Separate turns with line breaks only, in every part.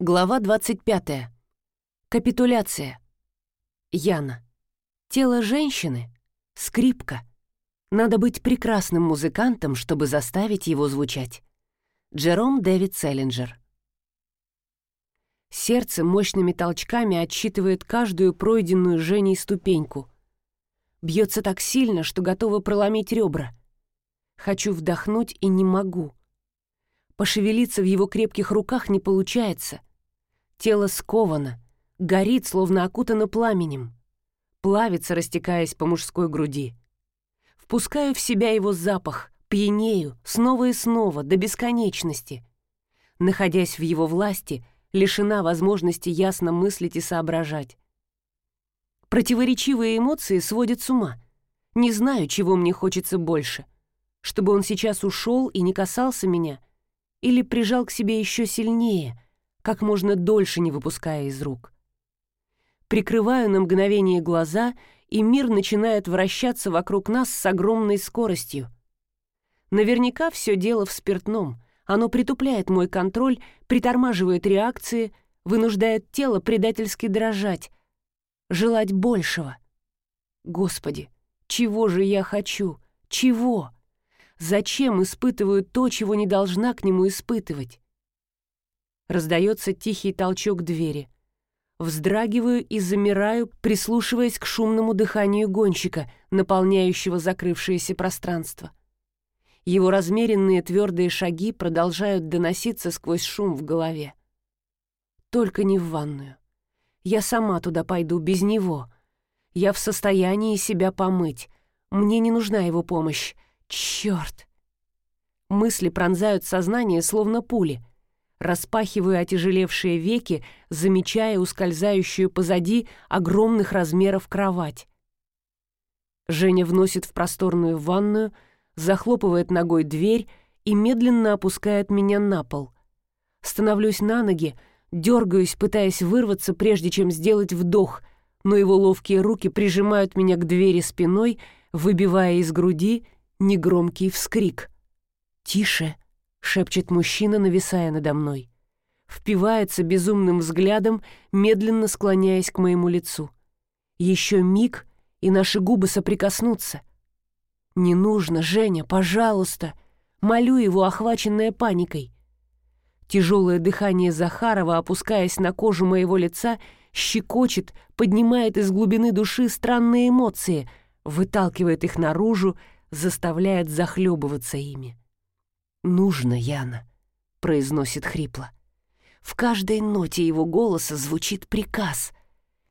Глава 25. Капитуляция. Яна. Тело женщины — скрипка. Надо быть прекрасным музыкантом, чтобы заставить его звучать. Джером Дэвид Селлинджер. Сердце мощными толчками отсчитывает каждую пройденную Женей ступеньку. Бьется так сильно, что готово проломить ребра. Хочу вдохнуть и не могу. Пошевелиться в его крепких руках не получается — Тело сковано, горит, словно окутано пламенем. Плавится, растекаясь по мужской груди. Впускаю в себя его запах, пьянею, снова и снова, до бесконечности. Находясь в его власти, лишена возможности ясно мыслить и соображать. Противоречивые эмоции сводят с ума. Не знаю, чего мне хочется больше. Чтобы он сейчас ушел и не касался меня, или прижал к себе еще сильнее — как можно дольше не выпуская из рук. Прикрываю на мгновение глаза, и мир начинает вращаться вокруг нас с огромной скоростью. Наверняка все дело в спиртном. Оно притупляет мой контроль, притормаживает реакции, вынуждает тело предательски дрожать, желать большего. Господи, чего же я хочу? Чего? Зачем испытываю то, чего не должна к нему испытывать? Раздается тихий толчок двери. Вздрагиваю и замираю, прислушиваясь к шумному дыханию гонщика, наполняющего закрывшееся пространство. Его размеренные твердые шаги продолжают доноситься сквозь шум в голове. Только не в ванную. Я сама туда пойду без него. Я в состоянии себя помыть. Мне не нужна его помощь. Черт! Мысли пронзают сознание, словно пули распахиваю отяжелевшие веки, замечая ускользающую позади огромных размеров кровать. Женя вносит в просторную ванную, захлопывает ногой дверь и медленно опускает меня на пол. Становлюсь на ноги, дергаюсь, пытаясь вырваться, прежде чем сделать вдох, но его ловкие руки прижимают меня к двери спиной, выбивая из груди негромкий вскрик. «Тише!» — шепчет мужчина, нависая надо мной. Впивается безумным взглядом, медленно склоняясь к моему лицу. Еще миг, и наши губы соприкоснутся. «Не нужно, Женя, пожалуйста!» Молю его, охваченная паникой. Тяжелое дыхание Захарова, опускаясь на кожу моего лица, щекочет, поднимает из глубины души странные эмоции, выталкивает их наружу, заставляет захлебываться ими. «Нужно, Яна», — произносит хрипло. В каждой ноте его голоса звучит приказ.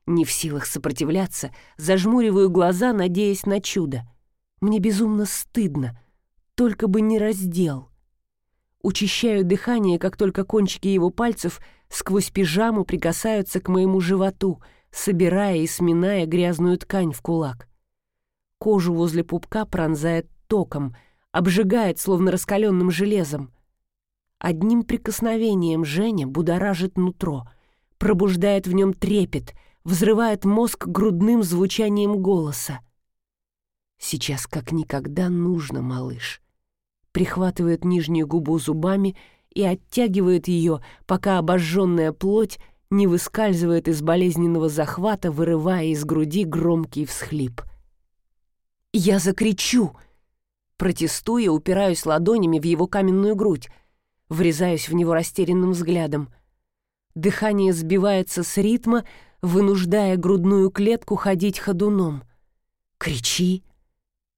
Не в силах сопротивляться, зажмуриваю глаза, надеясь на чудо. Мне безумно стыдно, только бы не раздел. Учащаю дыхание, как только кончики его пальцев сквозь пижаму прикасаются к моему животу, собирая и сминая грязную ткань в кулак. Кожу возле пупка пронзает током — обжигает, словно раскаленным железом. Одним прикосновением Женя будоражит нутро, пробуждает в нем трепет, взрывает мозг грудным звучанием голоса. «Сейчас как никогда нужно, малыш», прихватывает нижнюю губу зубами и оттягивает ее, пока обожженная плоть не выскальзывает из болезненного захвата, вырывая из груди громкий всхлип. «Я закричу!» Протестуя, упираюсь ладонями в его каменную грудь, врезаюсь в него растерянным взглядом. Дыхание сбивается с ритма, вынуждая грудную клетку ходить ходуном. «Кричи!»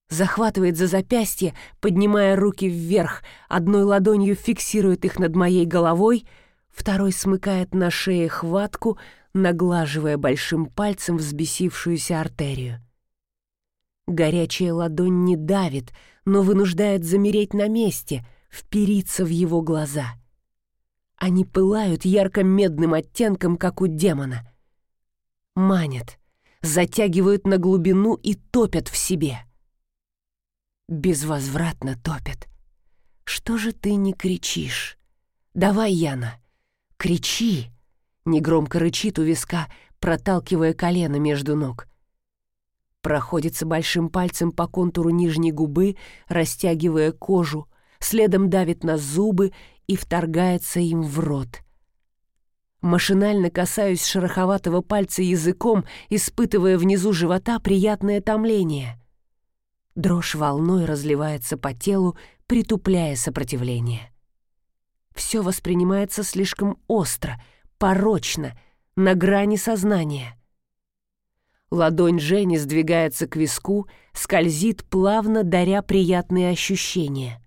Захватывает за запястье, поднимая руки вверх, одной ладонью фиксирует их над моей головой, второй смыкает на шее хватку, наглаживая большим пальцем взбесившуюся артерию. Горячая ладонь не давит, но вынуждает замереть на месте, впериться в его глаза. Они пылают ярко-медным оттенком, как у демона. Манят, затягивают на глубину и топят в себе. Безвозвратно топят. Что же ты не кричишь? Давай, Яна, кричи! Негромко рычит у виска, проталкивая колено между ног проходится большим пальцем по контуру нижней губы, растягивая кожу, следом давит на зубы и вторгается им в рот. Машинально касаюсь шероховатого пальца языком, испытывая внизу живота приятное томление. Дрожь волной разливается по телу, притупляя сопротивление. Все воспринимается слишком остро, порочно, на грани сознания. Ладонь Жени сдвигается к виску, скользит плавно, даря приятные ощущения.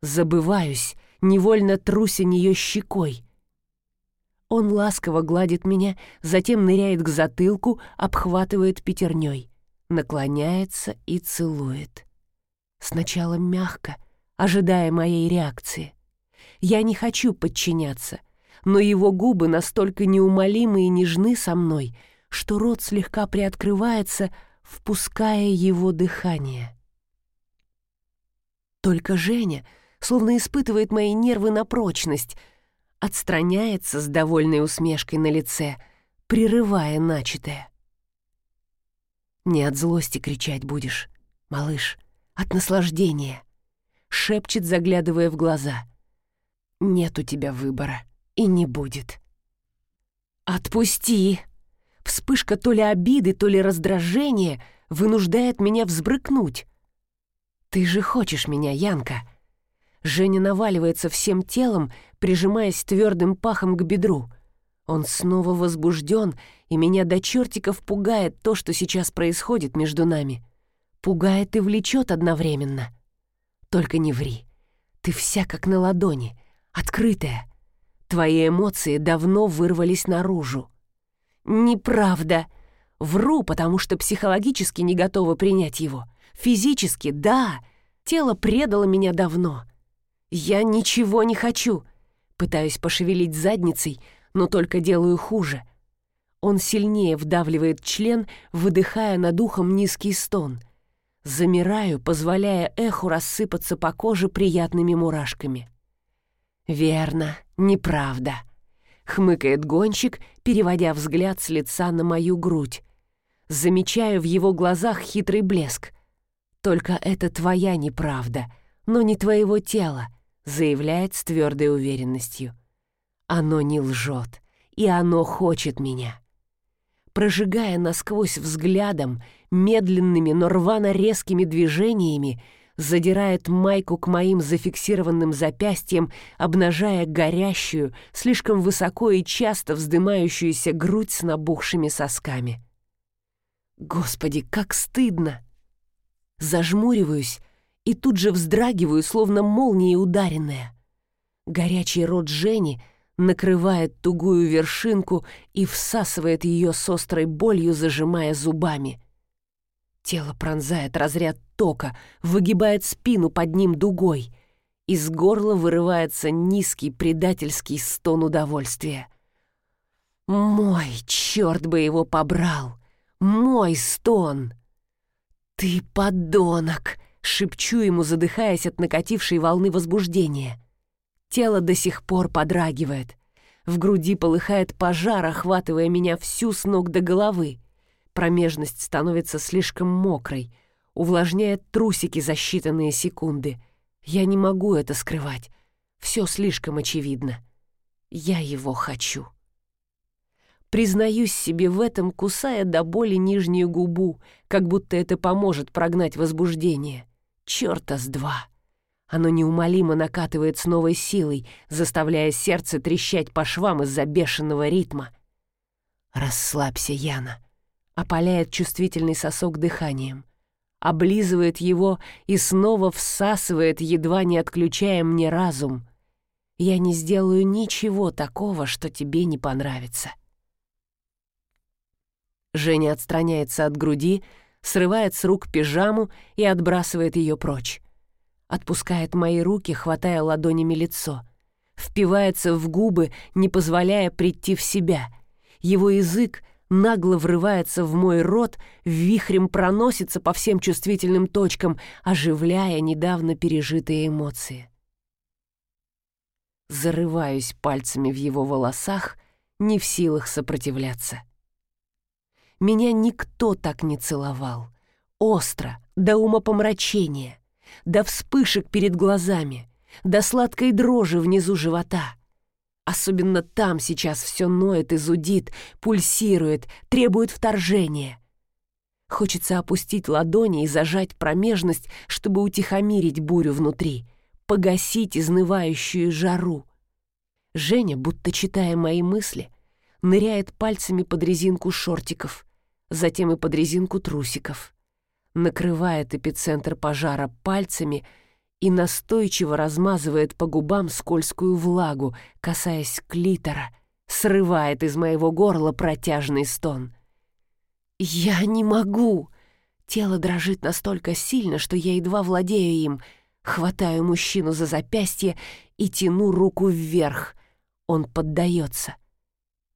Забываюсь, невольно труся нее щекой. Он ласково гладит меня, затем ныряет к затылку, обхватывает пятерней, наклоняется и целует. Сначала мягко, ожидая моей реакции. Я не хочу подчиняться, но его губы настолько неумолимы и нежны со мной — что рот слегка приоткрывается, впуская его дыхание. Только Женя, словно испытывает мои нервы на прочность, отстраняется с довольной усмешкой на лице, прерывая начатое. «Не от злости кричать будешь, малыш, от наслаждения», — шепчет, заглядывая в глаза. «Нет у тебя выбора и не будет». «Отпусти!» Вспышка то ли обиды, то ли раздражения вынуждает меня взбрыкнуть. «Ты же хочешь меня, Янка!» Женя наваливается всем телом, прижимаясь твердым пахом к бедру. Он снова возбужден, и меня до чертиков пугает то, что сейчас происходит между нами. Пугает и влечет одновременно. Только не ври. Ты вся как на ладони, открытая. Твои эмоции давно вырвались наружу. Неправда. Вру, потому что психологически не готова принять его. Физически, да. Тело предало меня давно. Я ничего не хочу. Пытаюсь пошевелить задницей, но только делаю хуже. Он сильнее вдавливает член, выдыхая над ухом низкий стон. Замираю, позволяя эху рассыпаться по коже приятными мурашками. Верно, неправда хмыкает гонщик, переводя взгляд с лица на мою грудь. Замечаю в его глазах хитрый блеск. «Только это твоя неправда, но не твоего тела», заявляет с твердой уверенностью. «Оно не лжет, и оно хочет меня». Прожигая насквозь взглядом, медленными, но рвано резкими движениями, задирает майку к моим зафиксированным запястьям, обнажая горящую, слишком высоко и часто вздымающуюся грудь с набухшими сосками. Господи, как стыдно! Зажмуриваюсь и тут же вздрагиваю, словно молнией ударенная. Горячий рот Жени накрывает тугую вершинку и всасывает ее с острой болью, зажимая зубами — Тело пронзает разряд тока, выгибает спину под ним дугой. Из горла вырывается низкий предательский стон удовольствия. «Мой, черт бы его побрал! Мой стон!» «Ты подонок!» — шепчу ему, задыхаясь от накатившей волны возбуждения. Тело до сих пор подрагивает. В груди полыхает пожар, охватывая меня всю с ног до головы. Промежность становится слишком мокрой, увлажняет трусики за считанные секунды. Я не могу это скрывать. Все слишком очевидно. Я его хочу. Признаюсь себе в этом, кусая до боли нижнюю губу, как будто это поможет прогнать возбуждение. Чёрта с два! Оно неумолимо накатывает с новой силой, заставляя сердце трещать по швам из-за бешеного ритма. «Расслабься, Яна опаляет чувствительный сосок дыханием, облизывает его и снова всасывает, едва не отключая мне разум. Я не сделаю ничего такого, что тебе не понравится. Женя отстраняется от груди, срывает с рук пижаму и отбрасывает ее прочь. Отпускает мои руки, хватая ладонями лицо. Впивается в губы, не позволяя прийти в себя. Его язык — нагло врывается в мой рот, вихрем проносится по всем чувствительным точкам, оживляя недавно пережитые эмоции. Зарываюсь пальцами в его волосах, не в силах сопротивляться. Меня никто так не целовал. Остро, до умопомрачения, до вспышек перед глазами, до сладкой дрожи внизу живота. Особенно там сейчас все ноет и зудит, пульсирует, требует вторжения. Хочется опустить ладони и зажать промежность, чтобы утихомирить бурю внутри, погасить изнывающую жару. Женя, будто читая мои мысли, ныряет пальцами под резинку шортиков, затем и под резинку трусиков, накрывает эпицентр пожара пальцами — и настойчиво размазывает по губам скользкую влагу, касаясь клитора, срывает из моего горла протяжный стон. «Я не могу!» Тело дрожит настолько сильно, что я едва владею им, хватаю мужчину за запястье и тяну руку вверх. Он поддается.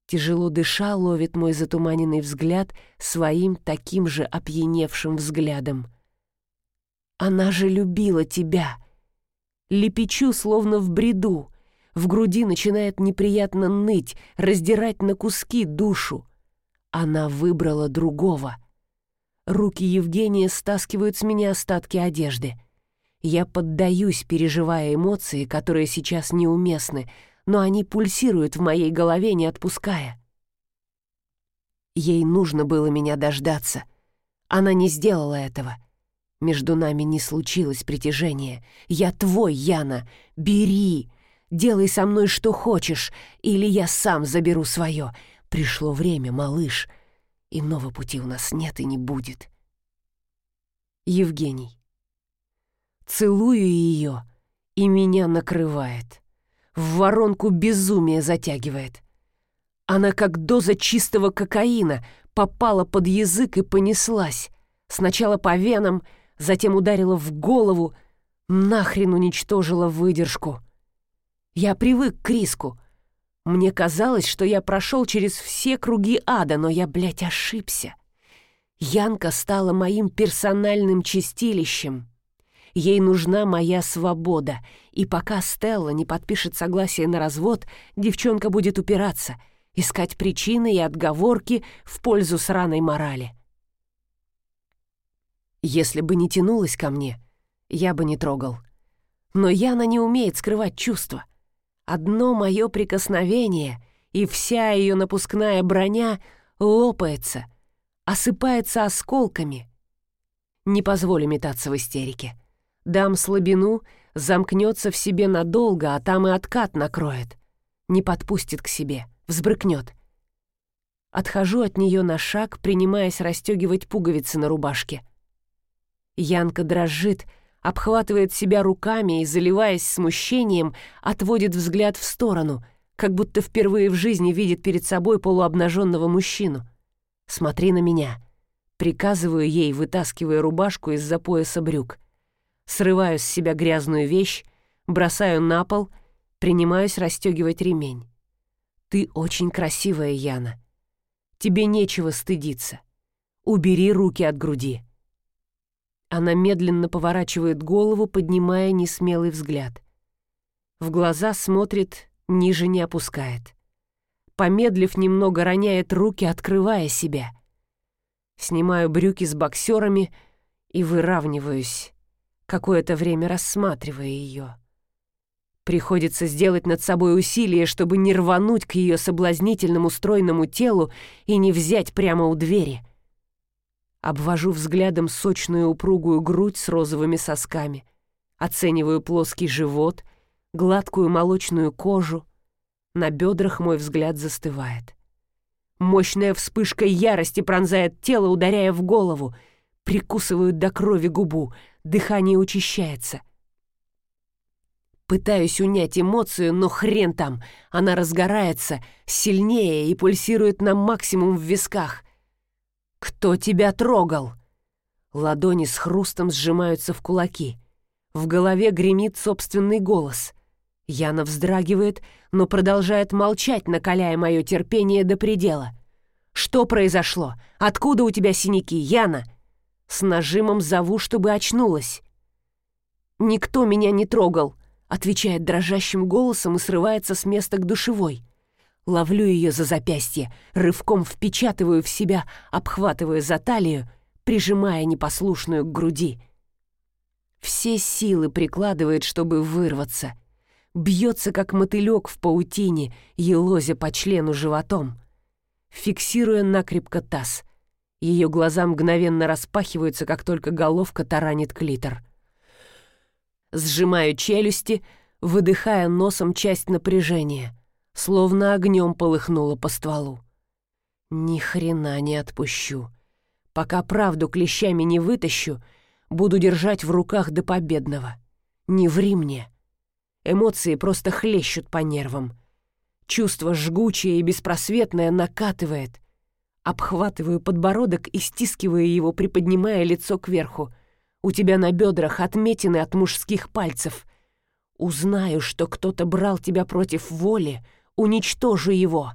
Тяжело дыша, ловит мой затуманенный взгляд своим таким же опьяневшим взглядом. Она же любила тебя. Лепечу, словно в бреду. В груди начинает неприятно ныть, раздирать на куски душу. Она выбрала другого. Руки Евгения стаскивают с меня остатки одежды. Я поддаюсь, переживая эмоции, которые сейчас неуместны, но они пульсируют в моей голове, не отпуская. Ей нужно было меня дождаться. Она не сделала этого — между нами не случилось притяжения. Я твой, Яна. Бери. Делай со мной что хочешь, или я сам заберу свое. Пришло время, малыш. Иного пути у нас нет и не будет. Евгений. Целую ее, и меня накрывает. В воронку безумия затягивает. Она, как доза чистого кокаина, попала под язык и понеслась. Сначала по венам, затем ударила в голову, нахрен уничтожила выдержку. Я привык к риску. Мне казалось, что я прошел через все круги ада, но я, блядь, ошибся. Янка стала моим персональным чистилищем. Ей нужна моя свобода, и пока Стелла не подпишет согласие на развод, девчонка будет упираться, искать причины и отговорки в пользу сраной морали. Если бы не тянулась ко мне, я бы не трогал. Но Яна не умеет скрывать чувства. Одно мое прикосновение, и вся ее напускная броня лопается, осыпается осколками. Не позволю метаться в истерике. Дам слабину, замкнется в себе надолго, а там и откат накроет. Не подпустит к себе, взбрыкнет. Отхожу от нее на шаг, принимаясь расстегивать пуговицы на рубашке. Янка дрожит, обхватывает себя руками и, заливаясь смущением, отводит взгляд в сторону, как будто впервые в жизни видит перед собой полуобнаженного мужчину. «Смотри на меня», — приказываю ей, вытаскивая рубашку из-за пояса брюк. Срываю с себя грязную вещь, бросаю на пол, принимаюсь расстегивать ремень. «Ты очень красивая, Яна. Тебе нечего стыдиться. Убери руки от груди». Она медленно поворачивает голову, поднимая несмелый взгляд. В глаза смотрит, ниже не опускает. Помедлив немного, роняет руки, открывая себя. Снимаю брюки с боксерами и выравниваюсь, какое-то время рассматривая ее. Приходится сделать над собой усилие, чтобы не рвануть к ее соблазнительному стройному телу и не взять прямо у двери — Обвожу взглядом сочную упругую грудь с розовыми сосками. Оцениваю плоский живот, гладкую молочную кожу. На бедрах мой взгляд застывает. Мощная вспышка ярости пронзает тело, ударяя в голову. Прикусывают до крови губу, дыхание учащается. Пытаюсь унять эмоцию, но хрен там. Она разгорается, сильнее и пульсирует на максимум в висках — «Кто тебя трогал?» Ладони с хрустом сжимаются в кулаки. В голове гремит собственный голос. Яна вздрагивает, но продолжает молчать, накаляя мое терпение до предела. «Что произошло? Откуда у тебя синяки, Яна?» С нажимом зову, чтобы очнулась. «Никто меня не трогал», — отвечает дрожащим голосом и срывается с места к душевой. Ловлю ее за запястье, рывком впечатываю в себя, обхватываю за талию, прижимая непослушную к груди. Все силы прикладывает, чтобы вырваться. бьется, как мотылек в паутине, елозя по члену животом. Фиксируя накрепко таз. Ее глаза мгновенно распахиваются, как только головка таранит клитор. Сжимаю челюсти, выдыхая носом часть напряжения, словно огнем полыхнуло по стволу. Ни хрена не отпущу. Пока правду клещами не вытащу, буду держать в руках до победного. Не ври мне. Эмоции просто хлещут по нервам. Чувство жгучее и беспросветное накатывает. Обхватываю подбородок и стискиваю его, приподнимая лицо кверху. У тебя на бедрах отметины от мужских пальцев. Узнаю, что кто-то брал тебя против воли, уничтожу его.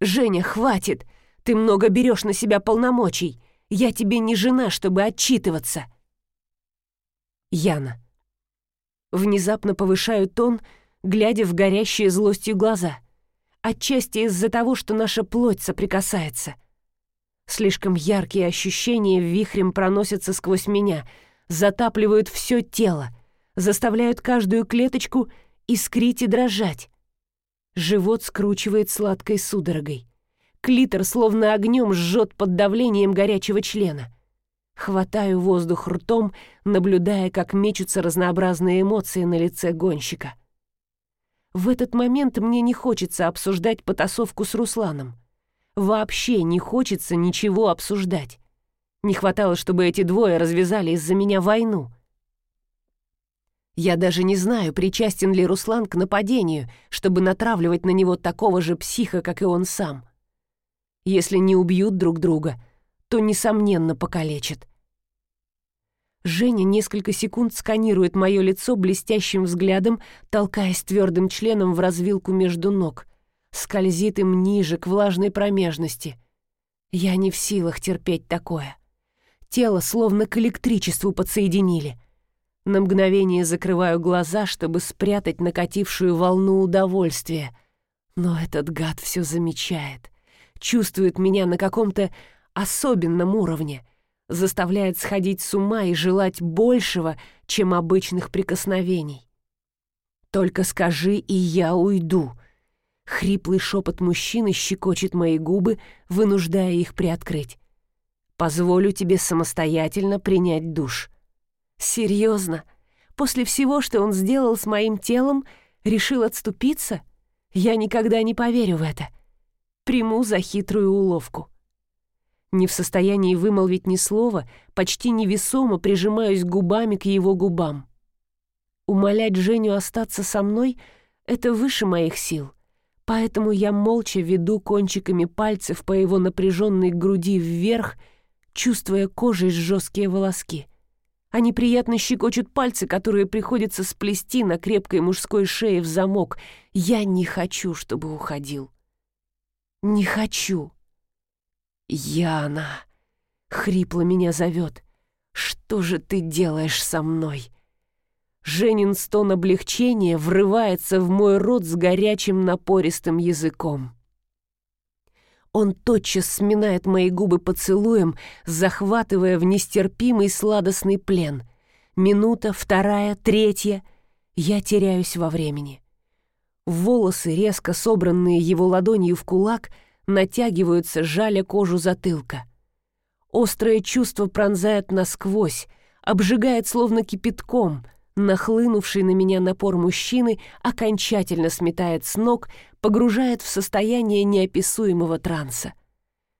Женя, хватит! Ты много берешь на себя полномочий. Я тебе не жена, чтобы отчитываться. Яна. Внезапно повышаю тон, глядя в горящие злостью глаза. Отчасти из-за того, что наша плоть соприкасается. Слишком яркие ощущения вихрем проносятся сквозь меня, затапливают все тело, заставляют каждую клеточку искрить и дрожать. Живот скручивает сладкой судорогой. Клитор словно огнем жжет под давлением горячего члена. Хватаю воздух ртом, наблюдая, как мечутся разнообразные эмоции на лице гонщика. В этот момент мне не хочется обсуждать потасовку с Русланом. Вообще не хочется ничего обсуждать. Не хватало, чтобы эти двое развязали из-за меня войну. Я даже не знаю, причастен ли Руслан к нападению, чтобы натравливать на него такого же психа, как и он сам. Если не убьют друг друга, то, несомненно, покалечат. Женя несколько секунд сканирует мое лицо блестящим взглядом, толкаясь твердым членом в развилку между ног. Скользит им ниже, к влажной промежности. Я не в силах терпеть такое. Тело словно к электричеству подсоединили. На мгновение закрываю глаза, чтобы спрятать накатившую волну удовольствия. Но этот гад все замечает чувствует меня на каком-то особенном уровне, заставляет сходить с ума и желать большего, чем обычных прикосновений. «Только скажи, и я уйду», Хриплый шепот мужчины щекочет мои губы, вынуждая их приоткрыть. «Позволю тебе самостоятельно принять душ». «Серьезно? После всего, что он сделал с моим телом, решил отступиться? Я никогда не поверю в это приму за хитрую уловку. Не в состоянии вымолвить ни слова, почти невесомо прижимаюсь губами к его губам. Умолять Женю остаться со мной — это выше моих сил, поэтому я молча веду кончиками пальцев по его напряженной груди вверх, чувствуя кожей жесткие волоски. Они приятно щекочут пальцы, которые приходится сплести на крепкой мужской шее в замок. Я не хочу, чтобы уходил. Не хочу. Яна, хрипло меня зовет. Что же ты делаешь со мной? Женин стон облегчения врывается в мой рот с горячим напористым языком. Он тотчас сминает мои губы поцелуем, захватывая в нестерпимый сладостный плен. Минута, вторая, третья. Я теряюсь во времени. Волосы, резко собранные его ладонью в кулак, натягиваются, жаля кожу затылка. Острое чувство пронзает насквозь, обжигает словно кипятком, нахлынувший на меня напор мужчины окончательно сметает с ног, погружает в состояние неописуемого транса.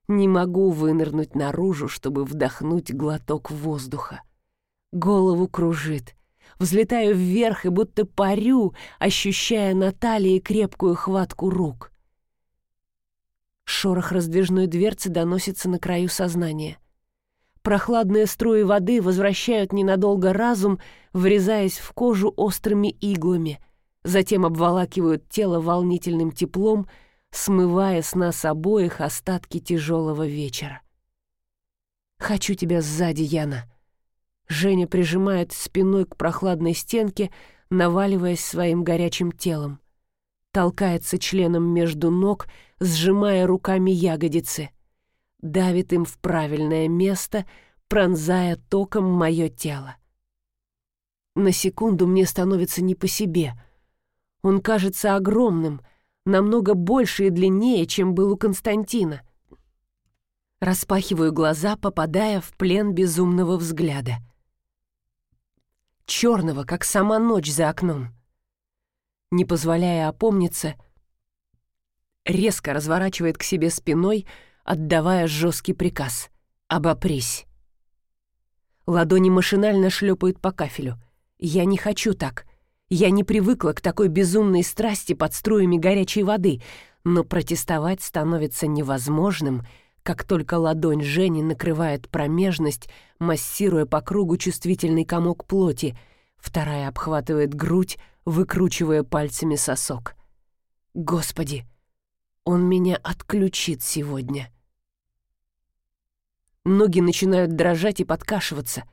Не могу вынырнуть наружу, чтобы вдохнуть глоток воздуха. Голову кружит, Взлетаю вверх и будто парю, ощущая на талии крепкую хватку рук. Шорох раздвижной дверцы доносится на краю сознания. Прохладные струи воды возвращают ненадолго разум, врезаясь в кожу острыми иглами, затем обволакивают тело волнительным теплом, смывая с нас обоих остатки тяжелого вечера. «Хочу тебя сзади, Яна», Женя прижимает спиной к прохладной стенке, наваливаясь своим горячим телом. Толкается членом между ног, сжимая руками ягодицы. Давит им в правильное место, пронзая током мое тело. На секунду мне становится не по себе. Он кажется огромным, намного больше и длиннее, чем был у Константина. Распахиваю глаза, попадая в плен безумного взгляда. Черного, как сама ночь за окном. Не позволяя опомниться, резко разворачивает к себе спиной, отдавая жесткий приказ «Обопрись». Ладони машинально шлепают по кафелю. Я не хочу так. Я не привыкла к такой безумной страсти под струями горячей воды, но протестовать становится невозможным, как только ладонь Жени накрывает промежность, массируя по кругу чувствительный комок плоти, вторая обхватывает грудь, выкручивая пальцами сосок. Господи, он меня отключит сегодня. Ноги начинают дрожать и подкашиваться.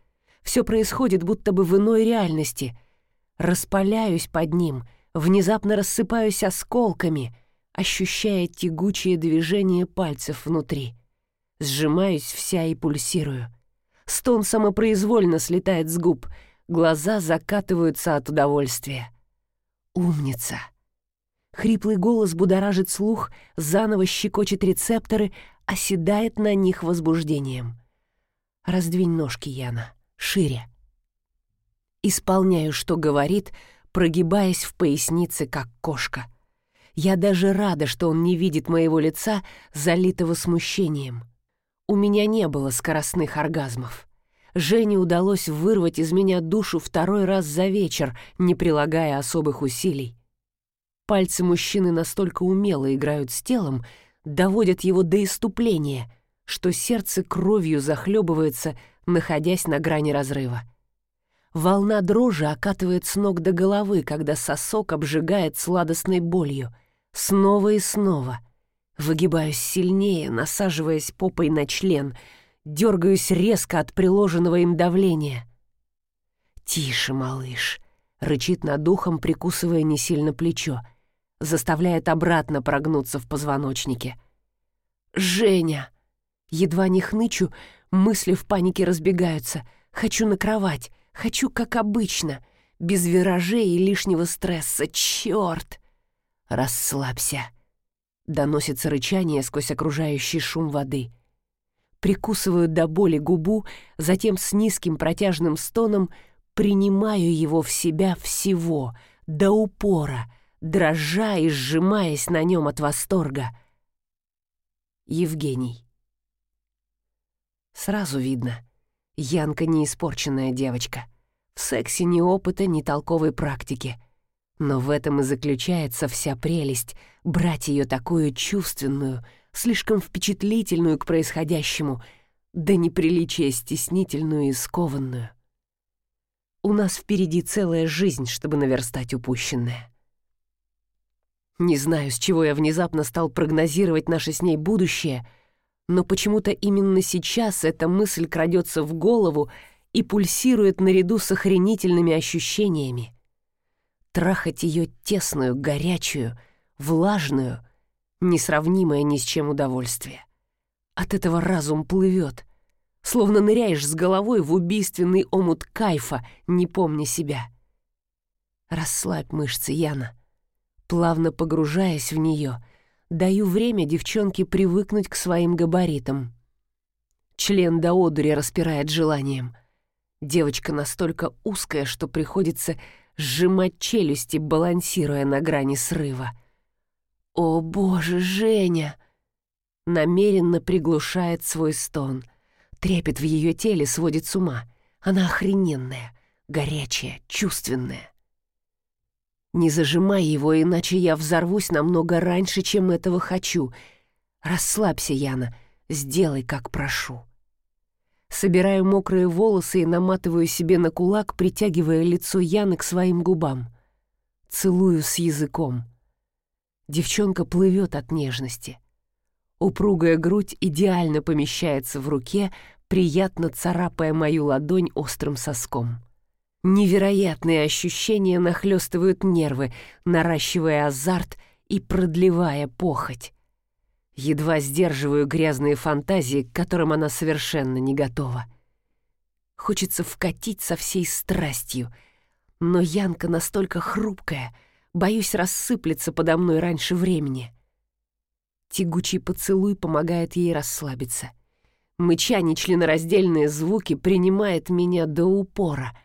Все происходит будто бы в иной реальности — распаляюсь под ним, внезапно рассыпаюсь осколками, ощущая тягучее движение пальцев внутри. Сжимаюсь вся и пульсирую. Стон самопроизвольно слетает с губ, глаза закатываются от удовольствия. «Умница!» Хриплый голос будоражит слух, заново щекочет рецепторы, оседает на них возбуждением. «Раздвинь ножки, Яна, шире!» Исполняю, что говорит, прогибаясь в пояснице, как кошка. Я даже рада, что он не видит моего лица, залитого смущением. У меня не было скоростных оргазмов. Жене удалось вырвать из меня душу второй раз за вечер, не прилагая особых усилий. Пальцы мужчины настолько умело играют с телом, доводят его до иступления, что сердце кровью захлебывается, находясь на грани разрыва. Волна дрожи окатывает с ног до головы, когда сосок обжигает сладостной болью. Снова и снова. Выгибаюсь сильнее, насаживаясь попой на член, дергаюсь резко от приложенного им давления. «Тише, малыш», — рычит над ухом, прикусывая не сильно плечо, заставляет обратно прогнуться в позвоночнике. «Женя!» Едва не хнычу, мысли в панике разбегаются. Хочу на кровать, Хочу, как обычно, без виражей и лишнего стресса. Черт! Расслабься. Доносится рычание сквозь окружающий шум воды. Прикусываю до боли губу, затем с низким протяжным стоном принимаю его в себя всего, до упора, дрожа и сжимаясь на нем от восторга. Евгений. Сразу видно, Янка не испорченная девочка. В сексе ни опыта, ни толковой практики. Но в этом и заключается вся прелесть — брать ее такую чувственную, слишком впечатлительную к происходящему, да неприличие стеснительную и скованную. У нас впереди целая жизнь, чтобы наверстать упущенное. Не знаю, с чего я внезапно стал прогнозировать наше с ней будущее — но почему-то именно сейчас эта мысль крадется в голову и пульсирует наряду с охренительными ощущениями. Трахать ее тесную, горячую, влажную, несравнимое ни с чем удовольствие. От этого разум плывет, словно ныряешь с головой в убийственный омут кайфа, не помня себя. Расслабь мышцы, Яна. Плавно погружаясь в нее — Даю время девчонке привыкнуть к своим габаритам. Член до одури распирает желанием. Девочка настолько узкая, что приходится сжимать челюсти, балансируя на грани срыва. «О, боже, Женя!» Намеренно приглушает свой стон. Трепет в ее теле сводит с ума. Она охрененная, горячая, чувственная. Не зажимай его, иначе я взорвусь намного раньше, чем этого хочу. Расслабься, Яна, сделай, как прошу. Собираю мокрые волосы и наматываю себе на кулак, притягивая лицо Яны к своим губам. Целую с языком. Девчонка плывет от нежности. Упругая грудь идеально помещается в руке, приятно царапая мою ладонь острым соском. Невероятные ощущения нахлестывают нервы, наращивая азарт и продлевая похоть. Едва сдерживаю грязные фантазии, к которым она совершенно не готова. Хочется вкатить со всей страстью, но Янка настолько хрупкая, боюсь рассыплется подо мной раньше времени. Тягучий поцелуй помогает ей расслабиться. Мыча нечленораздельные звуки принимает меня до упора,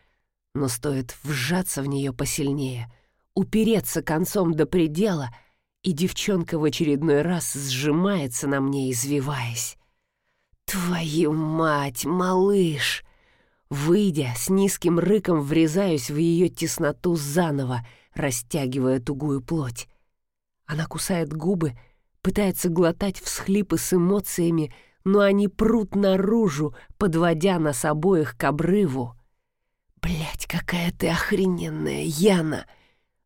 но стоит вжаться в нее посильнее, упереться концом до предела, и девчонка в очередной раз сжимается на мне, извиваясь. «Твою мать, малыш!» Выйдя, с низким рыком врезаюсь в ее тесноту заново, растягивая тугую плоть. Она кусает губы, пытается глотать всхлипы с эмоциями, но они прут наружу, подводя нас обоих к обрыву. Блять, какая ты охрененная, Яна!»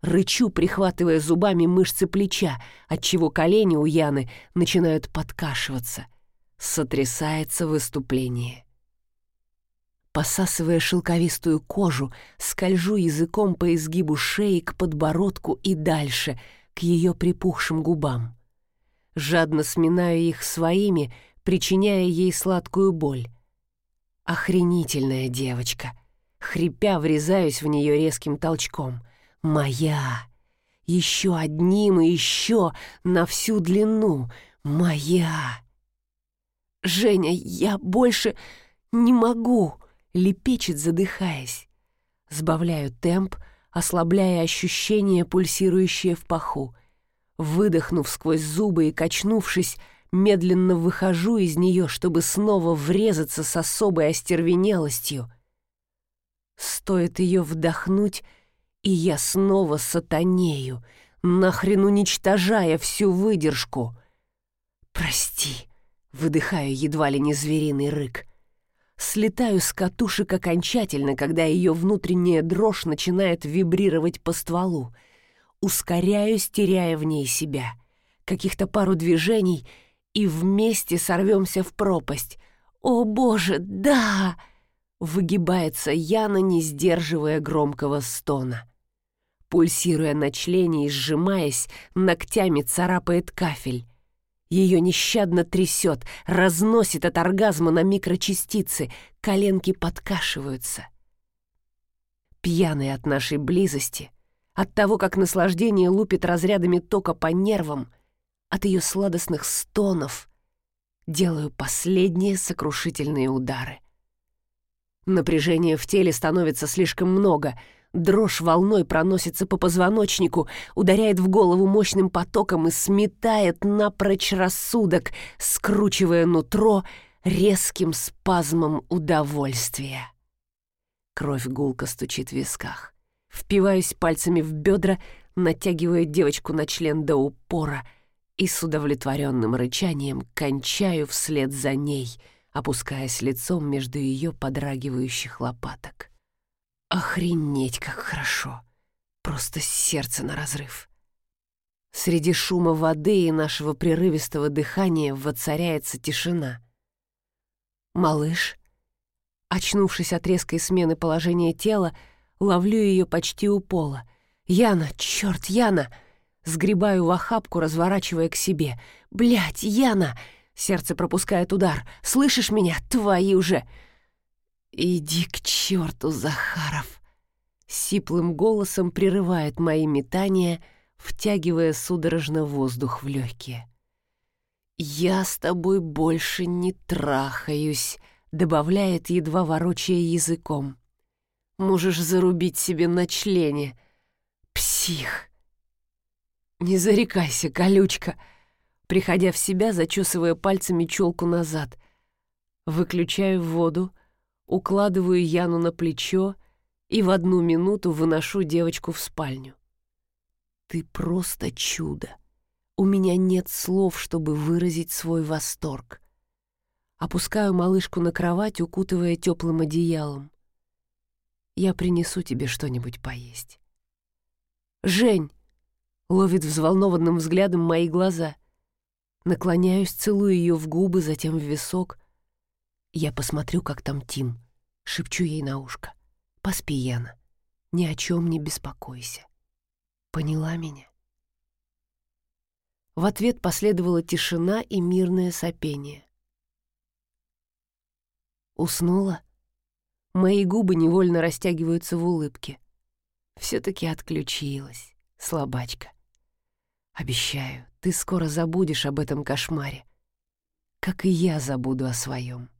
Рычу, прихватывая зубами мышцы плеча, отчего колени у Яны начинают подкашиваться. Сотрясается выступление. Посасывая шелковистую кожу, скольжу языком по изгибу шеи к подбородку и дальше, к ее припухшим губам. Жадно сминаю их своими, причиняя ей сладкую боль. Охренительная девочка. Хрипя, врезаюсь в нее резким толчком. Моя. Еще одним и еще на всю длину. Моя. Женя, я больше не могу лепечет, задыхаясь. Сбавляю темп, ослабляя ощущение, пульсирующее в паху. Выдохнув сквозь зубы и качнувшись, медленно выхожу из нее, чтобы снова врезаться с особой остервенелостью. Стоит ее вдохнуть, и я снова сатанею, нахрен уничтожая всю выдержку. «Прости», — выдыхаю едва ли не звериный рык — слетаю с катушек окончательно, когда ее внутренняя дрожь начинает вибрировать по стволу. Ускоряюсь, теряя в ней себя. Каких-то пару движений, и вместе сорвемся в пропасть. «О, Боже, да!» Выгибается Яна, не сдерживая громкого стона. Пульсируя на члене и сжимаясь, ногтями царапает кафель. Ее нещадно трясет, разносит от оргазма на микрочастицы, коленки подкашиваются. Пьяный от нашей близости, от того, как наслаждение лупит разрядами тока по нервам, от ее сладостных стонов, делаю последние сокрушительные удары. Напряжение в теле становится слишком много — Дрожь волной проносится по позвоночнику, ударяет в голову мощным потоком и сметает напрочь рассудок, скручивая нутро резким спазмом удовольствия. Кровь гулко стучит в висках. Впиваюсь пальцами в бедра, натягивая девочку на член до упора и с удовлетворенным рычанием кончаю вслед за ней, опускаясь лицом между ее подрагивающих лопаток. Охренеть, как хорошо. Просто сердце на разрыв. Среди шума воды и нашего прерывистого дыхания воцаряется тишина. Малыш, очнувшись от резкой смены положения тела, ловлю ее почти у пола. «Яна, черт, Яна!» Сгребаю в охапку, разворачивая к себе. «Блядь, Яна!» Сердце пропускает удар. «Слышишь меня? Твои уже!» «Иди к черту, Захаров!» Сиплым голосом прерывает мои метания, втягивая судорожно воздух в легкие. «Я с тобой больше не трахаюсь», — добавляет, едва ворочая языком. «Можешь зарубить себе на члене. Псих!» «Не зарекайся, колючка!» Приходя в себя, зачесывая пальцами челку назад. Выключаю воду, укладываю Яну на плечо и в одну минуту выношу девочку в спальню. «Ты просто чудо! У меня нет слов, чтобы выразить свой восторг». Опускаю малышку на кровать, укутывая теплым одеялом. «Я принесу тебе что-нибудь поесть». «Жень!» — ловит взволнованным взглядом мои глаза. Наклоняюсь, целую ее в губы, затем в висок — я посмотрю, как там Тим. Шепчу ей на ушко. Поспи, Яна. Ни о чем не беспокойся. Поняла меня? В ответ последовала тишина и мирное сопение. Уснула? Мои губы невольно растягиваются в улыбке. Все-таки отключилась. слабачка. Обещаю, ты скоро забудешь об этом кошмаре, как и я забуду о своем.